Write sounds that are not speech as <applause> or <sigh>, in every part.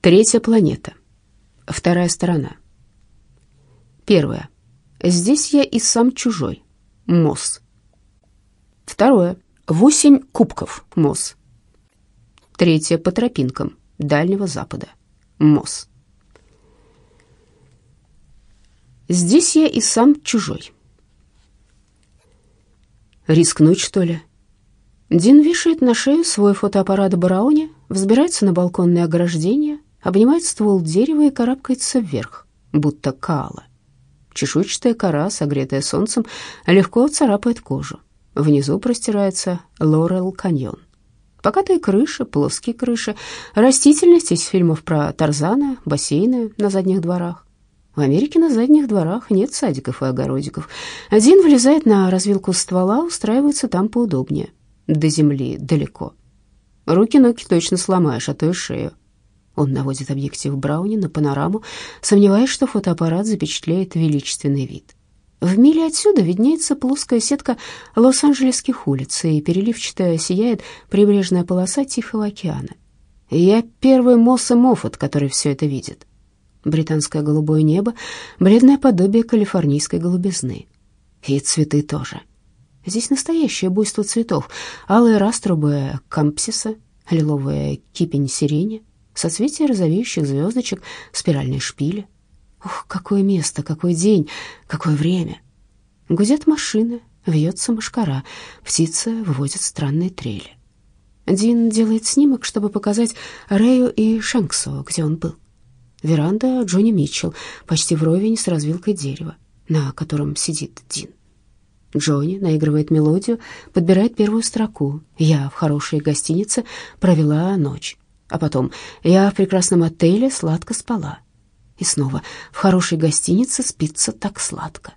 Третья планета. Вторая сторона. Первое. Здесь я и сам чужой. Мосс. Второе. Восемь кубков. Мосс. Третье. По тропинкам Дальнего Запада. Мосс. Здесь я и сам чужой. Рискнуть, что ли? Дин вешает на шею свой фотоаппарат Бараоне, взбирается на балконное ограждение, обнимает ствол дерева и карабкается вверх, будто каала. Чешуйчатая кора, согретая солнцем, легко царапает кожу. Внизу простирается Лорел-каньон. Покатые крыши, плоские крыши, растительность из фильмов про Тарзана, бассейны на задних дворах. В Америке на задних дворах нет садиков и огородиков. Один влезает на развилку ствола, устраивается там поудобнее. До земли далеко. Руки-ноги точно сломаешь, а то и шею. Он наводит объектив Брауни на панораму, сомневаясь, что фотоаппарат запечатляет величественный вид. В миле отсюда виднеется плоская сетка Лос-Анджелесских улиц, и переливчатая сияет прибрежная полоса Тихого океана. Я первый Мосс и Моффат, который все это видит британское голубое небо, бледное подобие калифорнийской голубизны. И цветы тоже. Здесь настоящее буйство цветов. Алые раструбы кампсиса, лиловая кипень сирени, соцветия розовеющих звездочек, спиральные шпили. Ух, какое место, какой день, какое время! Гудят машины, вьется мошкара, птицы выводят странные трели. Дин делает снимок, чтобы показать Рэю и Шенксу, где он был. Веранда Джонни Митчелл, почти вровень с развилкой дерева, на котором сидит Дин. Джонни наигрывает мелодию, подбирает первую строку. «Я в хорошей гостинице провела ночь». А потом «Я в прекрасном отеле сладко спала». И снова «В хорошей гостинице спится так сладко».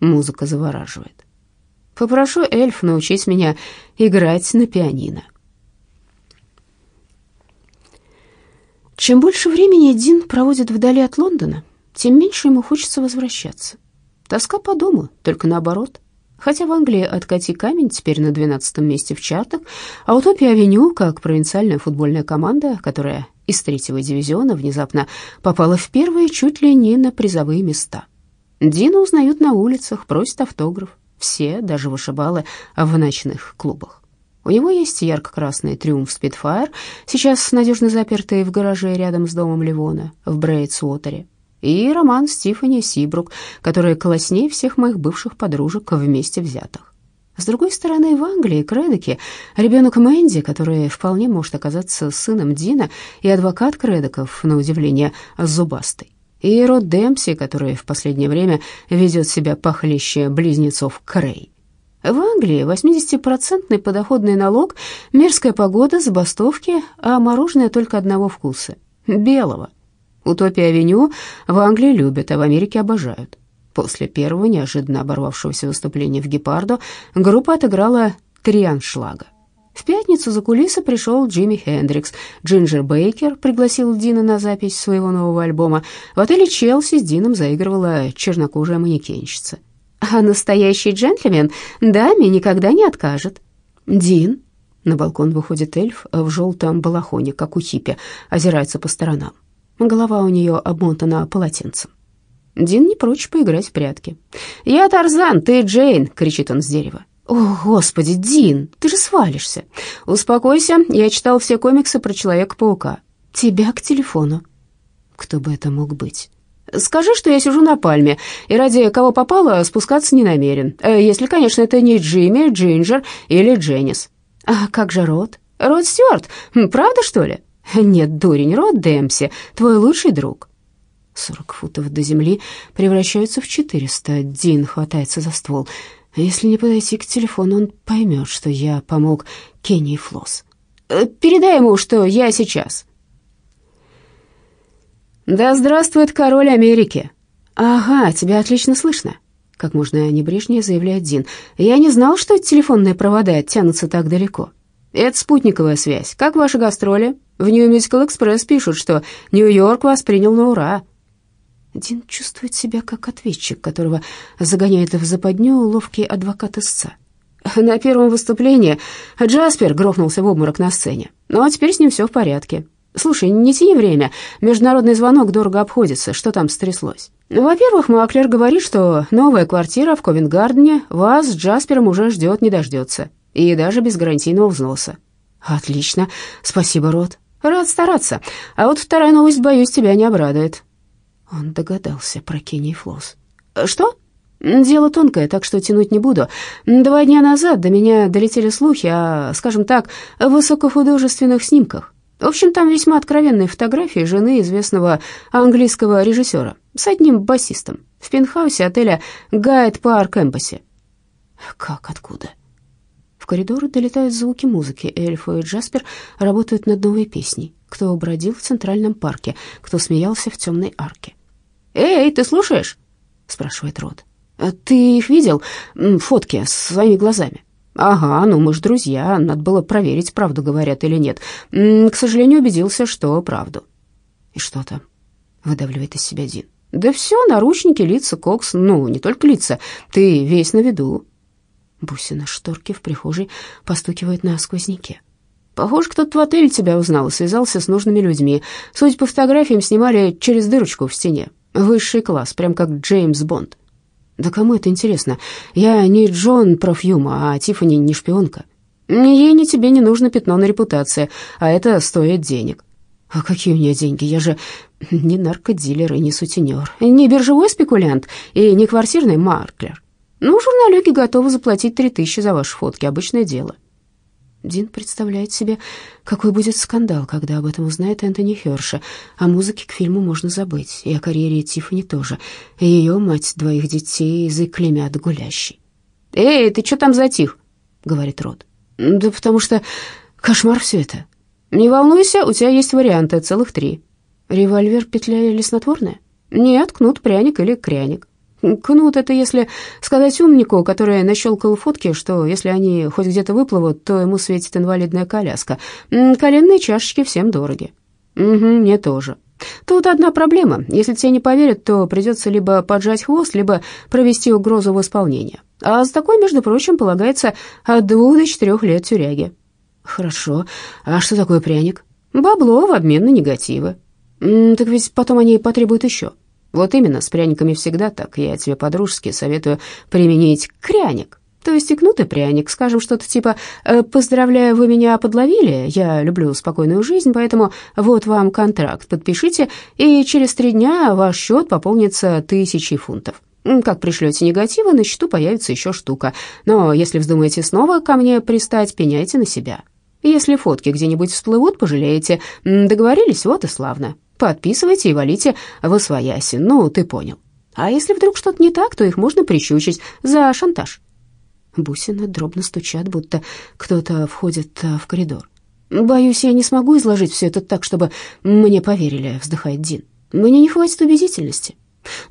Музыка завораживает. «Попрошу эльф научить меня играть на пианино». Чем больше времени Дин проводит вдали от Лондона, тем меньше ему хочется возвращаться. Тоска по дому, только наоборот. Хотя в Англии «Откати камень» теперь на 12 месте в чартах, а «Утопия-авеню», как провинциальная футбольная команда, которая из третьего дивизиона внезапно попала в первые чуть ли не на призовые места. Дина узнают на улицах, просят автограф. Все, даже вышибалы, в ночных клубах. У него есть ярко-красный «Триумф Спитфайр», сейчас надежно запертый в гараже рядом с домом Ливона в Брейтсуотере, и роман Стифани Сибрук, который класснее всех моих бывших подружек вместе взятых. С другой стороны, в Англии Кредоки, ребенок Мэнди, который вполне может оказаться сыном Дина, и адвокат Кредоков, на удивление, зубастый. И Род Демпси, который в последнее время ведет себя похлеще близнецов Крей. В Англии 80-процентный подоходный налог, мерзкая погода, забастовки, а мороженое только одного вкуса – белого. Утопия-авеню в Англии любят, а в Америке обожают. После первого неожиданно оборвавшегося выступления в Гепардо группа отыграла три аншлага. В пятницу за кулисы пришел Джимми Хендрикс. Джинджер Бейкер пригласил Дина на запись своего нового альбома. В отеле «Челси» с Дином заигрывала чернокожая манекенщица – а настоящий джентльмен даме никогда не откажет. Дин. На балкон выходит эльф в желтом балахоне, как у хиппи, озирается по сторонам. Голова у нее обмотана полотенцем. Дин не прочь поиграть в прятки. «Я Тарзан, ты Джейн!» — кричит он с дерева. «О, Господи, Дин, ты же свалишься!» «Успокойся, я читал все комиксы про Человека-паука». «Тебя к телефону». Кто бы это мог быть? Скажи, что я сижу на пальме, и ради кого попало спускаться не намерен. Э, если, конечно, это не Джимми, Джинджер или Дженнис. А как же Род? Род Стюарт, правда, что ли? Нет, дурень, Род Демпси, твой лучший друг. Сорок футов до земли превращаются в четыреста. Дин хватается за ствол. Если не подойти к телефону, он поймет, что я помог Кенни и Флосс. Э, передай ему, что я сейчас. «Да здравствует король Америки!» «Ага, тебя отлично слышно», — как можно небрежнее заявляет Дин. «Я не знал, что телефонные провода тянутся так далеко». «Это спутниковая связь. Как ваши гастроли?» «В Нью Мюзикл Экспресс пишут, что Нью-Йорк вас принял на ура». Дин чувствует себя как ответчик, которого загоняет в западню ловкий адвокат истца. На первом выступлении Джаспер грохнулся в обморок на сцене, ну, а теперь с ним все в порядке. Слушай, не тяни время. Международный звонок дорого обходится. Что там стряслось? Во-первых, Маклер говорит, что новая квартира в Ковенгардене вас с Джаспером уже ждет, не дождется. И даже без гарантийного взноса. Отлично. Спасибо, Рот. Рад стараться. А вот вторая новость, боюсь, тебя не обрадует. Он догадался про Кенни и Флосс. Что? Дело тонкое, так что тянуть не буду. Два дня назад до меня долетели слухи о, скажем так, высокохудожественных снимках. В общем, там весьма откровенные фотографии жены известного английского режиссера с одним басистом в пентхаусе отеля «Гайд Парк Эмбасси». Как, откуда? В коридоры долетают звуки музыки. Эльфа и Джаспер работают над новой песней. Кто бродил в Центральном парке, кто смеялся в темной арке. «Эй, ты слушаешь?» — спрашивает Рот. «Ты их видел? Фотки своими глазами?» «Ага, ну мы ж друзья, надо было проверить, правду говорят или нет. К сожалению, убедился, что правду». «И что там?» — выдавливает из себя Дин. «Да все, наручники, лица, кокс, ну, не только лица, ты весь на виду». Бусина шторки в прихожей постукивает на сквозняке. «Похоже, кто-то в отеле тебя узнал и связался с нужными людьми. Судя по фотографиям, снимали через дырочку в стене. Высший класс, прям как Джеймс Бонд». Да кому это интересно? Я не Джон Профьюма, а Тиффани не шпионка. Ни ей, ни тебе не нужно пятно на репутации, а это стоит денег. А какие у нее деньги? Я же не наркодилер и не сутенер, не биржевой спекулянт и не квартирный марклер. Ну, журналюги готовы заплатить три тысячи за ваши фотки, обычное дело. Дин представляет себе, какой будет скандал, когда об этом узнает Энтони Херша. О музыке к фильму можно забыть, и о карьере Тиффани тоже. Ее мать двоих детей заклемят гулящей. «Эй, ты что там затих?» — говорит Рот. «Да потому что кошмар все это. Не волнуйся, у тебя есть варианты, целых три. Револьвер, петля или снотворное? Нет, кнут, пряник или кряник. Кнут — это если сказать умнику, который нащелкал фотки, что если они хоть где-то выплывут, то ему светит инвалидная коляска. Коленные чашечки всем дороги. Угу, мне тоже. Тут одна проблема. Если тебе не поверят, то придется либо поджать хвост, либо провести угрозу в исполнение. А за такой, между прочим, полагается от двух до четырех лет тюряги. Хорошо. А что такое пряник? Бабло в обмен на негативы. Так ведь потом они потребуют еще. Вот именно, с пряниками всегда так. Я тебе по-дружески советую применить кряник. То есть икнутый пряник, скажем что-то типа «Э, «Поздравляю, вы меня подловили, я люблю спокойную жизнь, поэтому вот вам контракт, подпишите, и через три дня ваш счет пополнится тысячей фунтов». Как пришлете негативы, на счету появится еще штука. Но если вздумаете снова ко мне пристать, пеняйте на себя. Если фотки где-нибудь всплывут, пожалеете. Договорились, вот и славно. Подписывайте и валите в освояси. Ну, ты понял. А если вдруг что-то не так, то их можно прищучить за шантаж. Бусины дробно стучат, будто кто-то входит э, в коридор. «Боюсь, я не смогу изложить все это так, чтобы мне поверили», — вздыхает Дин. «Мне не хватит убедительности».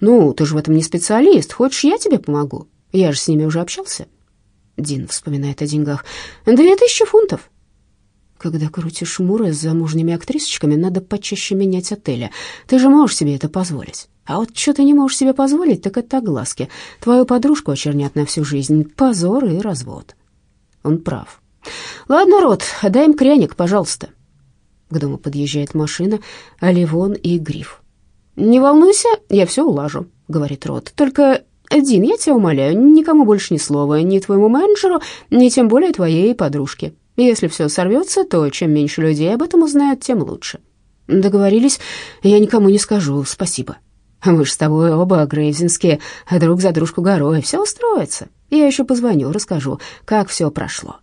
«Ну, ты же в этом не специалист. Хочешь, я тебе помогу? Я же с ними уже общался». Дин вспоминает о деньгах. «Две тысячи фунтов. Когда крутишь муры с замужними актрисочками, надо почаще менять отеля. Ты же можешь себе это позволить. А вот что ты не можешь себе позволить, так это огласки. Твою подружку очернят на всю жизнь. Позор и развод. Он прав. Ладно, Рот, дай им кряник, пожалуйста. К дому подъезжает машина, а Ливон и Гриф. «Не волнуйся, я все улажу», — говорит Рот. «Только, Дин, я тебя умоляю, никому больше ни слова, ни твоему менеджеру, ни тем более твоей подружке. Если все сорвется, то чем меньше людей об этом узнают, тем лучше. Договорились, я никому не скажу, спасибо. Мы ж с тобой оба грейвзинские, друг за дружку горой, все устроится. Я еще позвоню, расскажу, как все прошло.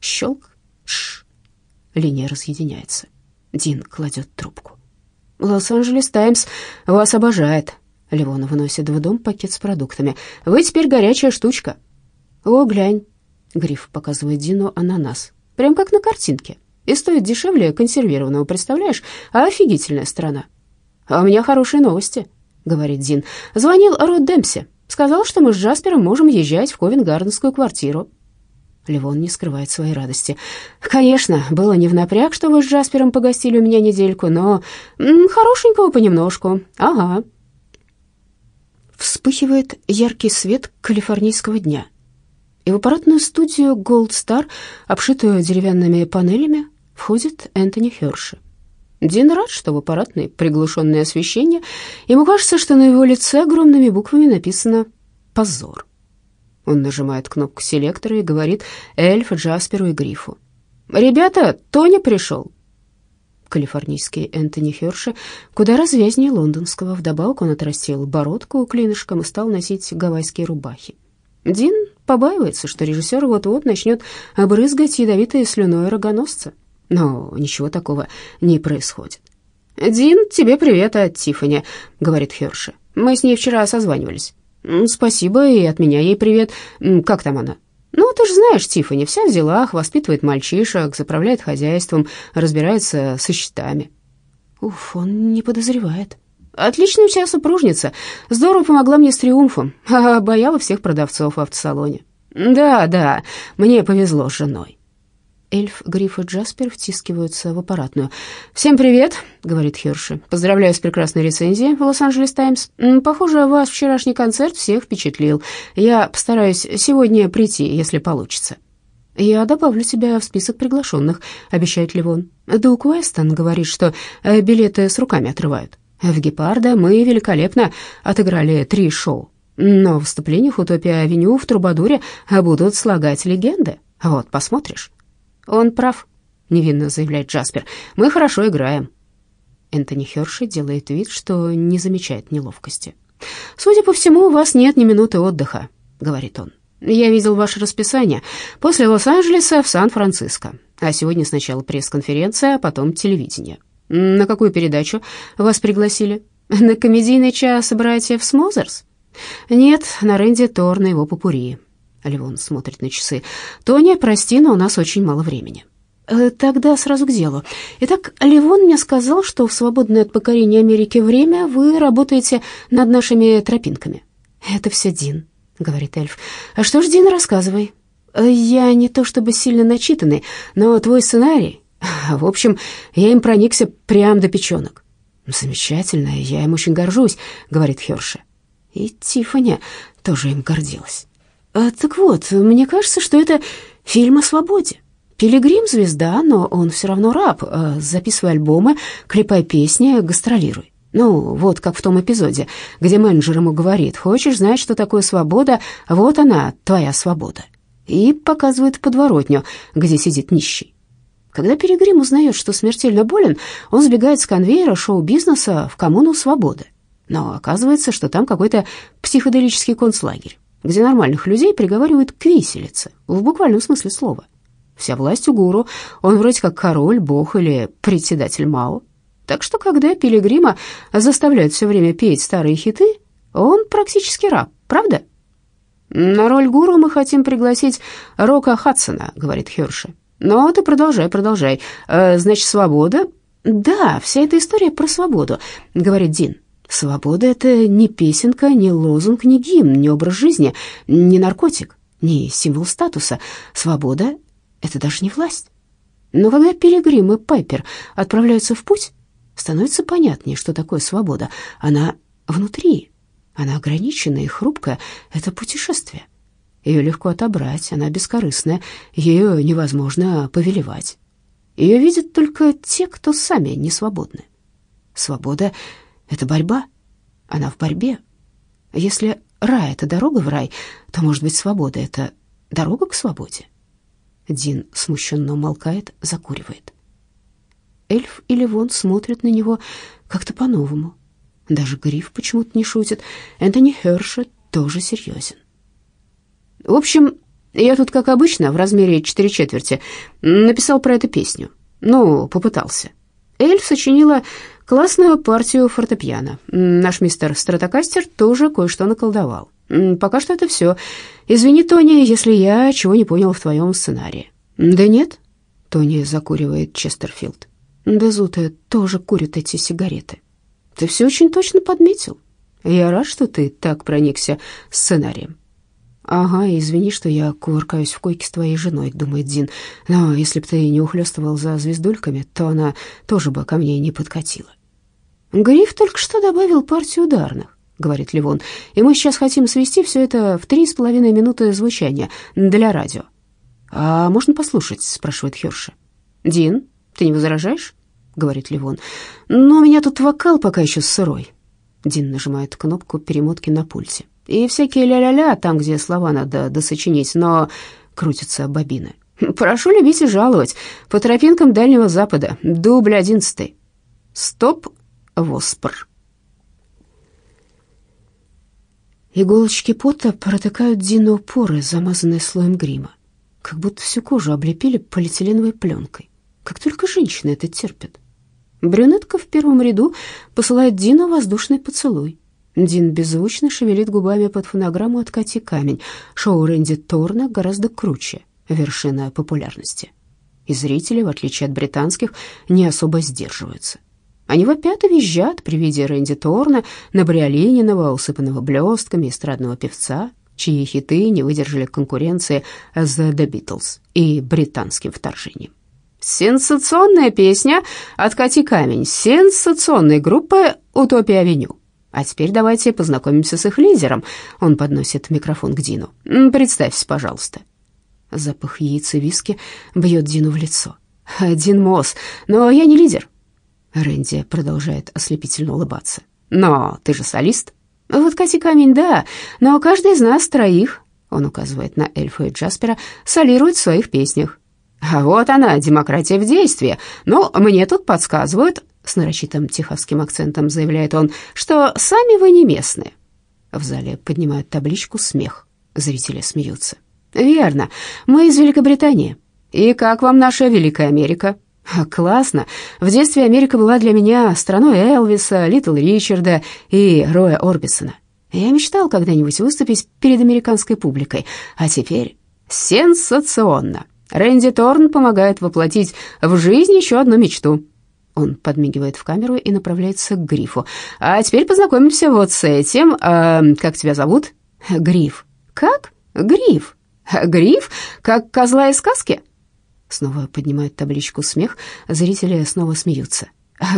Щелк, ш. Линия разъединяется. Дин кладет трубку. «Лос-Анджелес Таймс вас обожает». Левона выносит в дом пакет с продуктами. «Вы теперь горячая штучка». «О, глянь, Гриф показывает Дину ананас. Прям как на картинке. И стоит дешевле консервированного, представляешь? А офигительная страна. А у меня хорошие новости, говорит Дин. Звонил Род Демпси. Сказал, что мы с Джаспером можем езжать в Ковенгарденскую квартиру. Ливон не скрывает своей радости. «Конечно, было не в напряг, что вы с Джаспером погостили у меня недельку, но хорошенького понемножку. Ага». Вспыхивает яркий свет калифорнийского дня и в аппаратную студию Gold Star, обшитую деревянными панелями, входит Энтони Херши. Дин рад, что в аппаратной приглушенное освещение. Ему кажется, что на его лице огромными буквами написано «Позор». Он нажимает кнопку селектора и говорит Эльф, Джасперу и Грифу. «Ребята, Тони пришел!» Калифорнийский Энтони Херши куда развязнее лондонского. Вдобавок он отрастил бородку клинышком и стал носить гавайские рубахи. Дин побаивается, что режиссер вот-вот начнет обрызгать ядовитой слюной рогоносца. Но ничего такого не происходит. «Дин, тебе привет от Тиффани», — говорит Херши. «Мы с ней вчера созванивались». «Спасибо, и от меня ей привет. Как там она?» «Ну, ты же знаешь, Тиффани, вся в делах, воспитывает мальчишек, заправляет хозяйством, разбирается со счетами». «Уф, он не подозревает». «Отличная у тебя супружница. Здорово помогла мне с триумфом, <laughs> а бояла всех продавцов в автосалоне». «Да, да, мне повезло с женой». Эльф, Гриф и Джаспер втискиваются в аппаратную. «Всем привет», — говорит Херши. «Поздравляю с прекрасной рецензией в Лос-Анджелес Таймс. Похоже, вас вчерашний концерт всех впечатлил. Я постараюсь сегодня прийти, если получится». «Я добавлю тебя в список приглашенных», — обещает Ливон. «Дук Уэстон говорит, что э, билеты с руками отрывают. В «Гепарда» мы великолепно отыграли три шоу. Но в выступлениях «Утопия-авеню» в «Трубадуре» будут слагать легенды. Вот, посмотришь». «Он прав», — невинно заявляет Джаспер. «Мы хорошо играем». Энтони Херши делает вид, что не замечает неловкости. «Судя по всему, у вас нет ни минуты отдыха», — говорит он. «Я видел ваше расписание. После Лос-Анджелеса в Сан-Франциско. А сегодня сначала пресс-конференция, а потом телевидение. На какую передачу вас пригласили? На комедийный час братьев Смозерс? Нет, на Рэнди Тор на его попури. Ливон смотрит на часы. «Тоня, прости, но у нас очень мало времени». Э, «Тогда сразу к делу. Итак, Ливон мне сказал, что в свободное от покорения Америки время вы работаете над нашими тропинками». «Это все Дин», — говорит эльф. «А что ж, Дин, рассказывай». Э, «Я не то чтобы сильно начитанный, но твой сценарий... В общем, я им проникся прямо до печенок». «Замечательно, я им очень горжусь», — говорит Херша. И Тиффани тоже им гордилась. А, так вот, мне кажется, что это фильм о свободе. Пилигрим — звезда, но он все равно раб. А, записывай альбомы, клепай песни, гастролируй. Ну, вот как в том эпизоде, где менеджер ему говорит, «Хочешь знать, что такое свобода? Вот она, твоя свобода». И показывает подворотню, где сидит нищий. Когда Пилигрим узнает, что смертельно болен, он сбегает с конвейера шоу-бизнеса в коммуну свободы. Но оказывается, что там какой-то психоделический концлагерь где нормальных людей приговаривают к виселице, в буквальном смысле слова. Вся власть у гуру, он вроде как король, бог или председатель Мао. Так что, когда Пилигрима заставляют все время петь старые хиты, он практически раб, правда? «На роль гуру мы хотим пригласить Рока Хадсона», — говорит Херши. «Но ты продолжай, продолжай. Э, значит, свобода?» «Да, вся эта история про свободу», — говорит Дин. Свобода — это не песенка, не лозунг, не гимн, не образ жизни, не наркотик, не символ статуса. Свобода — это даже не власть. Но когда Пилигрим и Пайпер отправляются в путь, становится понятнее, что такое свобода. Она внутри, она ограниченная и хрупкая. Это путешествие. Ее легко отобрать, она бескорыстная, ее невозможно повелевать. Ее видят только те, кто сами не свободны. Свобода — это борьба. Она в борьбе. Если рай — это дорога в рай, то, может быть, свобода — это дорога к свободе? Дин смущенно умолкает, закуривает. Эльф и Ливон смотрят на него как-то по-новому. Даже Гриф почему-то не шутит. Энтони Херша тоже серьезен. В общем, я тут, как обычно, в размере четыре четверти, написал про эту песню. Ну, попытался. Эльф сочинила Классную партию фортепиано. Наш мистер Стратокастер тоже кое-что наколдовал. Пока что это все. Извини, Тони, если я чего не понял в твоем сценарии. Да нет, Тони закуривает Честерфилд. Да Зуты тоже курят эти сигареты. Ты все очень точно подметил. Я рад, что ты так проникся сценарием. «Ага, извини, что я кувыркаюсь в койке с твоей женой», — думает Дин. «Но если бы ты не ухлёстывал за звездульками, то она тоже бы ко мне не подкатила». «Гриф только что добавил партию ударных», — говорит Ливон, «и мы сейчас хотим свести все это в три с половиной минуты звучания для радио». «А можно послушать?» — спрашивает Хёрша. «Дин, ты не возражаешь?» — говорит Ливон. «Но у меня тут вокал пока еще сырой». Дин нажимает кнопку перемотки на пульте. И всякие ля-ля-ля там, где слова надо досочинить, но крутятся бобины. «Прошу любить и жаловать. По тропинкам Дальнего Запада. Дубль одиннадцатый. Стоп, Воспр». Иголочки пота протыкают Дину поры, замазанные слоем грима, как будто всю кожу облепили полиэтиленовой пленкой. Как только женщины это терпят. Брюнетка в первом ряду посылает Дину воздушный поцелуй. Дин беззвучно шевелит губами под фонограмму «Откати камень». Шоу Рэнди Торна гораздо круче, вершина популярности. И зрители, в отличие от британских, не особо сдерживаются. Они вопят и визжат при виде Рэнди Торна, набриолиненного, усыпанного блестками эстрадного певца, чьи хиты не выдержали конкуренции с The Beatles и британским вторжением. Сенсационная песня «Откати камень» сенсационной группы «Утопия-авеню». А теперь давайте познакомимся с их лидером. Он подносит микрофон к Дину. Представься, пожалуйста. Запах яиц и виски бьет Дину в лицо. Дин Мосс, но я не лидер. Рэнди продолжает ослепительно улыбаться. Но ты же солист. Вот Кати Камень, да, но каждый из нас троих, он указывает на Эльфа и Джаспера, солирует в своих песнях. А вот она, демократия в действии. Но мне тут подсказывают, с нарочитым техасским акцентом заявляет он, что сами вы не местные. В зале поднимают табличку «Смех». Зрители смеются. «Верно, мы из Великобритании. И как вам наша Великая Америка?» «Классно. В детстве Америка была для меня страной Элвиса, Литл Ричарда и Роя Орбисона. Я мечтал когда-нибудь выступить перед американской публикой, а теперь сенсационно!» Рэнди Торн помогает воплотить в жизнь еще одну мечту. Он подмигивает в камеру и направляется к Грифу. А теперь познакомимся вот с этим. Э, как тебя зовут? Гриф. Как? Гриф. Гриф? Как козла из сказки? Снова поднимают табличку смех, зрители снова смеются.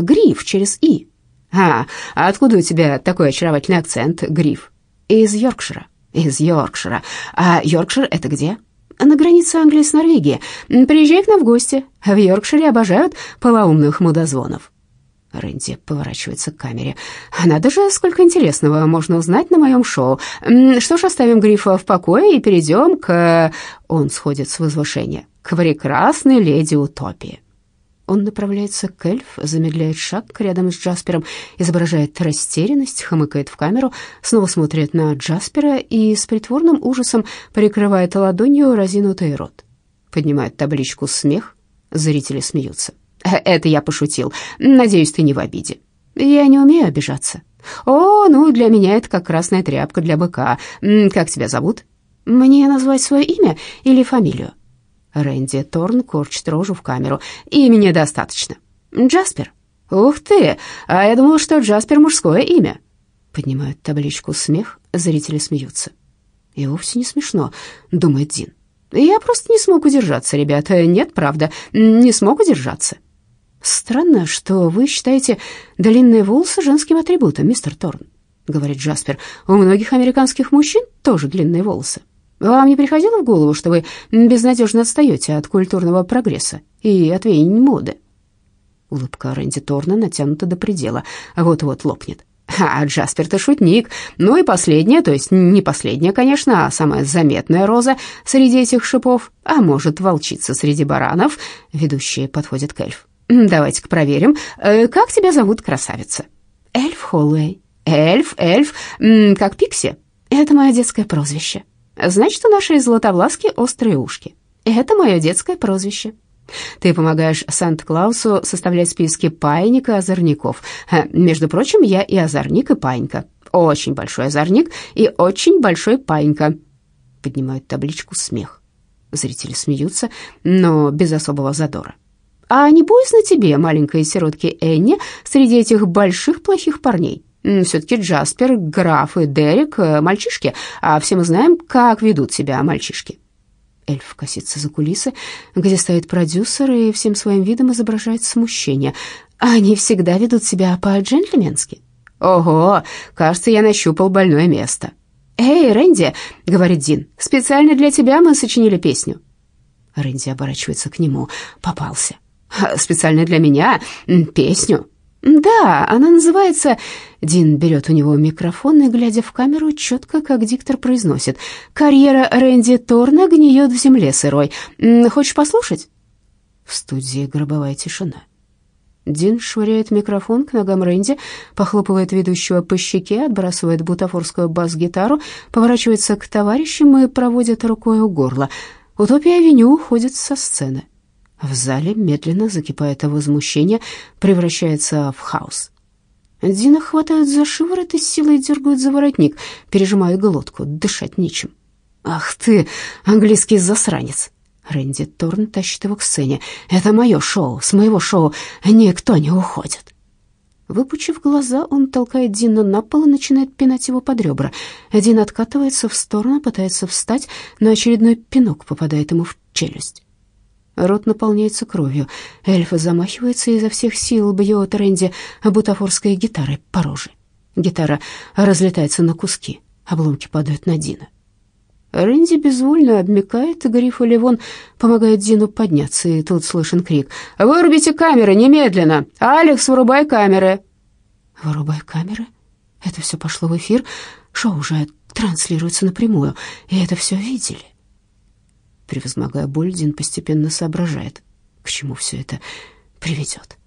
Гриф через «и». «А, а откуда у тебя такой очаровательный акцент, Гриф?» «Из Йоркшира». «Из Йоркшира. А Йоркшир — это где?» На границе Англии с Норвегией. Приезжай к нам в гости. В Йоркшире обожают полоумных мудозвонов». Рэнди поворачивается к камере. «Надо же, сколько интересного можно узнать на моем шоу. Что ж, оставим Грифа в покое и перейдем к...» Он сходит с возвышения. «К прекрасной леди Утопии». Он направляется к эльф, замедляет шаг рядом с Джаспером, изображает растерянность, хмыкает в камеру, снова смотрит на Джаспера и с притворным ужасом прикрывает ладонью разинутый рот. Поднимает табличку «Смех». Зрители смеются. «Э, «Это я пошутил. Надеюсь, ты не в обиде». «Я не умею обижаться». «О, ну, для меня это как красная тряпка для быка. Как тебя зовут?» «Мне назвать свое имя или фамилию?» Рэнди Торн корчит рожу в камеру. «Имени достаточно». «Джаспер». «Ух ты! А я думала, что Джаспер мужское имя». Поднимают табличку «Смех», зрители смеются. «И вовсе не смешно», — думает Дин. «Я просто не смог удержаться, ребята. Нет, правда, не смог удержаться». «Странно, что вы считаете длинные волосы женским атрибутом, мистер Торн», — говорит Джаспер. «У многих американских мужчин тоже длинные волосы». Вам не приходило в голову, что вы безнадежно отстаете от культурного прогресса и от веяний моды?» Улыбка Рэнди Торна натянута до предела, вот-вот лопнет. «А Джаспер, ты шутник. Ну и последняя, то есть не последняя, конечно, а самая заметная роза среди этих шипов, а может, волчица среди баранов». Ведущие подходят к эльф. «Давайте-ка проверим. Э, как тебя зовут, красавица?» «Эльф Холлэй». «Эльф, эльф, как Пикси?» «Это мое детское прозвище». Значит, у нашей Златовласки острые ушки. Это мое детское прозвище. Ты помогаешь Санта-Клаусу составлять списки паек и озорников. Между прочим, я и озорник, и паинька. Очень большой озорник и очень большой паинька. Поднимают табличку «Смех». Зрители смеются, но без особого задора. А не боязно тебе, маленькой сиротки Энни, среди этих больших плохих парней? Все-таки Джаспер, граф и Дерек э, — мальчишки, а все мы знаем, как ведут себя мальчишки. Эльф косится за кулисы, где стоит продюсер и всем своим видом изображает смущение. Они всегда ведут себя по-джентльменски. «Ого, кажется, я нащупал больное место». «Эй, Рэнди», — говорит Дин, — «специально для тебя мы сочинили песню». Рэнди оборачивается к нему. «Попался». «Специально для меня песню». «Да, она называется...» Дин берет у него микрофон и, глядя в камеру, четко, как диктор произносит. «Карьера Рэнди Торна гниет в земле сырой. Хочешь послушать?» В студии гробовая тишина. Дин швыряет микрофон к ногам Рэнди, похлопывает ведущего по щеке, отбрасывает бутафорскую бас-гитару, поворачивается к товарищам и проводит рукой у горла. Утопия-авеню уходит со сцены. В зале медленно закипает возмущение, превращается в хаос. Дина хватают за шиворот и силой дергают за воротник, пережимают глотку, дышать нечем. «Ах ты, английский засранец!» Рэнди Торн тащит его к сцене. «Это мое шоу, с моего шоу никто не уходит». Выпучив глаза, он толкает Дина на пол и начинает пинать его под ребра. Дин откатывается в сторону, пытается встать, но очередной пинок попадает ему в челюсть. Рот наполняется кровью. Эльф замахивается и изо всех сил бьет Рэнди бутафорской гитарой по роже. Гитара разлетается на куски, обломки падают на Дина. Рэнди безвольно обмякает, и Гриф и Ливон помогают Дину подняться, и тут слышен крик. «Вырубите камеры немедленно! Алекс, вырубай камеры!» «Вырубай камеры?» Это все пошло в эфир, шоу уже транслируется напрямую, и это все видели. Превозмогая боль, Дин постепенно соображает, к чему все это приведет.